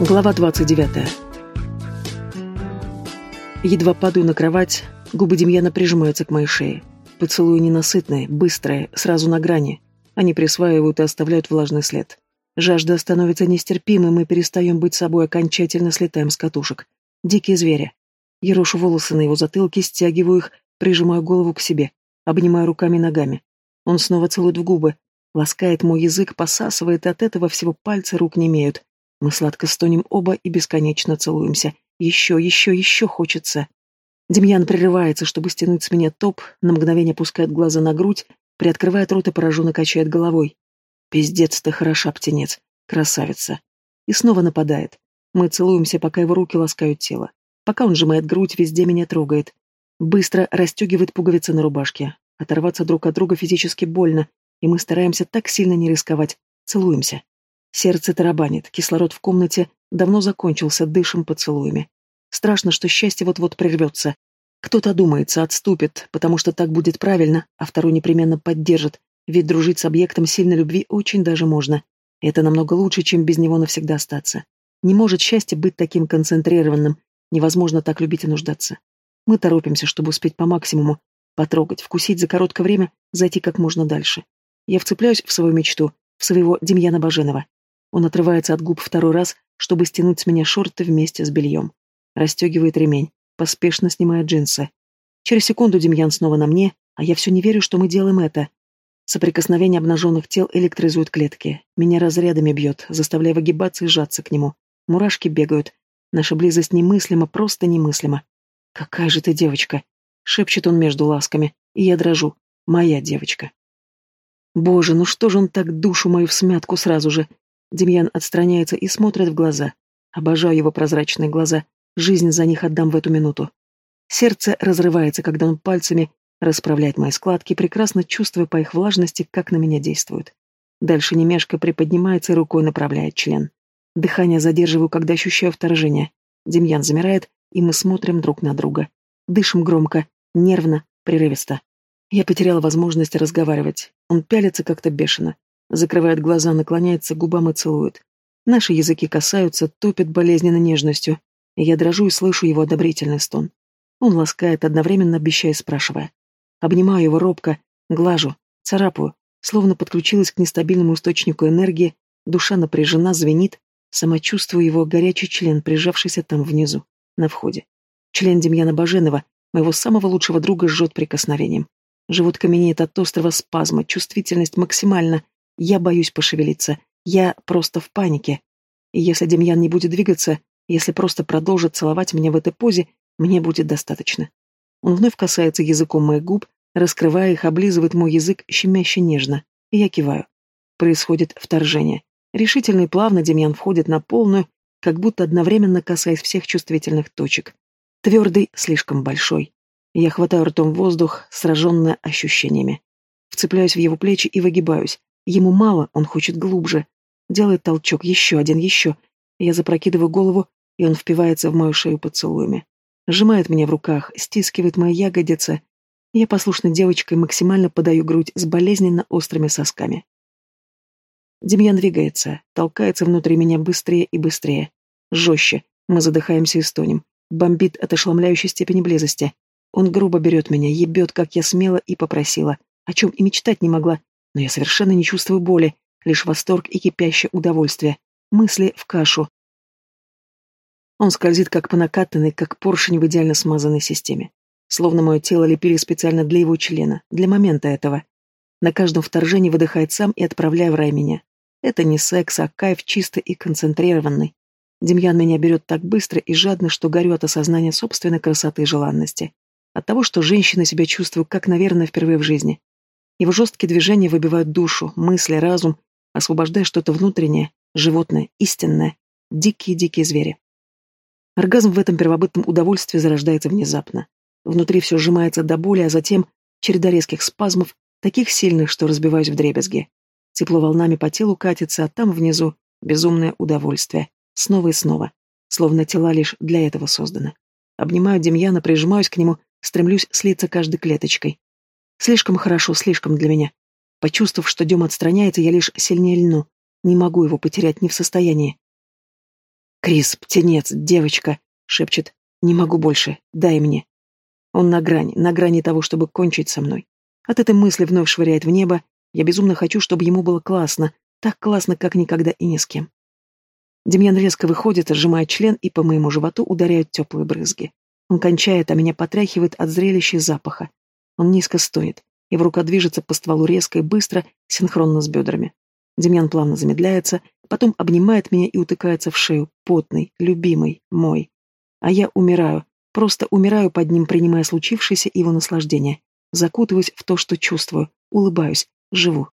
Глава 29. Едва падаю на кровать, губы Демьяна прижимаются к моей шее. Поцелуи ненасытные, быстрые, сразу на грани. Они присваивают и оставляют влажный след. Жажда становится нестерпимой, мы перестаем быть собой, окончательно слетаем с катушек. Дикие звери. Я рушу волосы на его затылке, стягиваю их, прижимаю голову к себе, обнимаю руками и ногами. Он снова целует в губы, ласкает мой язык, посасывает, от этого всего пальцы рук не имеют. Мы сладко стонем оба и бесконечно целуемся. Еще, еще, еще хочется. Демьян прерывается, чтобы стянуть с меня топ, на мгновение пускает глаза на грудь, приоткрывает рот и пораженно качает головой. Пиздец ты хороша, птенец. Красавица. И снова нападает. Мы целуемся, пока его руки ласкают тело. Пока он сжимает грудь, везде меня трогает. Быстро расстегивает пуговицы на рубашке. Оторваться друг от друга физически больно, и мы стараемся так сильно не рисковать. Целуемся. Сердце тарабанит, кислород в комнате давно закончился, дышим поцелуями. Страшно, что счастье вот-вот прервется. Кто-то думается, отступит, потому что так будет правильно, а второй непременно поддержит, ведь дружить с объектом сильной любви очень даже можно. Это намного лучше, чем без него навсегда остаться. Не может счастье быть таким концентрированным, невозможно так любить и нуждаться. Мы торопимся, чтобы успеть по максимуму, потрогать, вкусить за короткое время, зайти как можно дальше. Я вцепляюсь в свою мечту, в своего Демьяна Баженова. Он отрывается от губ второй раз, чтобы стянуть с меня шорты вместе с бельем. Растегивает ремень, поспешно снимает джинсы. Через секунду Демьян снова на мне, а я все не верю, что мы делаем это. Соприкосновение обнаженных тел электризует клетки. Меня разрядами бьет, заставляя выгибаться и сжаться к нему. Мурашки бегают. Наша близость немыслима, просто немыслима. «Какая же ты девочка!» — шепчет он между ласками, и я дрожу. «Моя девочка!» Боже, ну что же он так душу мою в смятку сразу же? Демьян отстраняется и смотрит в глаза. Обожаю его прозрачные глаза. Жизнь за них отдам в эту минуту. Сердце разрывается, когда он пальцами расправляет мои складки, прекрасно чувствуя по их влажности, как на меня действует. Дальше немешко приподнимается и рукой направляет член. Дыхание задерживаю, когда ощущаю вторжение. Демьян замирает, и мы смотрим друг на друга. Дышим громко, нервно, прерывисто. Я потеряла возможность разговаривать. Он пялится как-то бешено. Закрывает глаза, наклоняется к губам и целует. Наши языки касаются, топят болезненно нежностью. Я дрожу и слышу его одобрительный стон. Он ласкает, одновременно обещая, спрашивая. Обнимаю его робко, глажу, царапаю, словно подключилась к нестабильному источнику энергии, душа напряжена, звенит, сама чувствую его горячий член, прижавшийся там внизу, на входе. Член Демьяна Баженова, моего самого лучшего друга, жжет прикосновением. Живот каменеет от острого спазма, чувствительность максимальна, я боюсь пошевелиться. Я просто в панике. И если Демьян не будет двигаться, если просто продолжит целовать меня в этой позе, мне будет достаточно. Он вновь касается языком моих губ, раскрывая их, облизывает мой язык щемяще нежно. И я киваю. Происходит вторжение. Решительно и плавно Демьян входит на полную, как будто одновременно касаясь всех чувствительных точек. Твердый, слишком большой. Я хватаю ртом воздух, сраженная ощущениями. Вцепляюсь в его плечи и выгибаюсь, Ему мало, он хочет глубже. Делает толчок, еще один, еще. Я запрокидываю голову, и он впивается в мою шею поцелуями. Сжимает меня в руках, стискивает мои ягодицы. Я послушной девочкой максимально подаю грудь с болезненно острыми сосками. Демьян двигается, толкается внутри меня быстрее и быстрее. Жестче. Мы задыхаемся и стонем. Бомбит от ошеломляющей степени близости. Он грубо берет меня, ебет, как я смела и попросила, о чем и мечтать не могла, но я совершенно не чувствую боли, лишь восторг и кипящее удовольствие. Мысли в кашу. Он скользит как по накатанной, как поршень в идеально смазанной системе. Словно мое тело лепили специально для его члена, для момента этого. На каждом вторжении выдыхает сам и отправляя в рай меня. Это не секс, а кайф чисто и концентрированный. Демьян меня берет так быстро и жадно, что горю от осознания собственной красоты и желанности. От того, что женщина себя чувствует как, наверное, впервые в жизни. Его жесткие движения выбивают душу, мысли, разум, освобождая что-то внутреннее, животное, истинное, дикие-дикие звери. Оргазм в этом первобытном удовольствии зарождается внезапно. Внутри все сжимается до боли, а затем череда резких спазмов, таких сильных, что разбиваюсь в дребезги. Тепло волнами по телу катится, а там внизу безумное удовольствие. Снова и снова. Словно тела лишь для этого созданы. Обнимаю Демьяна, прижимаюсь к нему, стремлюсь слиться каждой клеточкой. Слишком хорошо, слишком для меня. Почувствовав, что Дема отстраняется, я лишь сильнее льну. Не могу его потерять, не в состоянии. «Крис, птенец, девочка!» — шепчет. «Не могу больше, дай мне». Он на грани, на грани того, чтобы кончить со мной. От этой мысли вновь швыряет в небо. Я безумно хочу, чтобы ему было классно, так классно, как никогда и ни с кем. Демьян резко выходит, сжимает член, и по моему животу ударяют теплые брызги. Он кончает, а меня потряхивает от зрелища и запаха. Он низко стоит. Его рука движется по стволу резко и быстро, синхронно с бедрами. Демьян плавно замедляется, потом обнимает меня и утыкается в шею, потный, любимый, мой. А я умираю, просто умираю под ним, принимая случившееся его наслаждение. Закутываюсь в то, что чувствую, улыбаюсь, живу.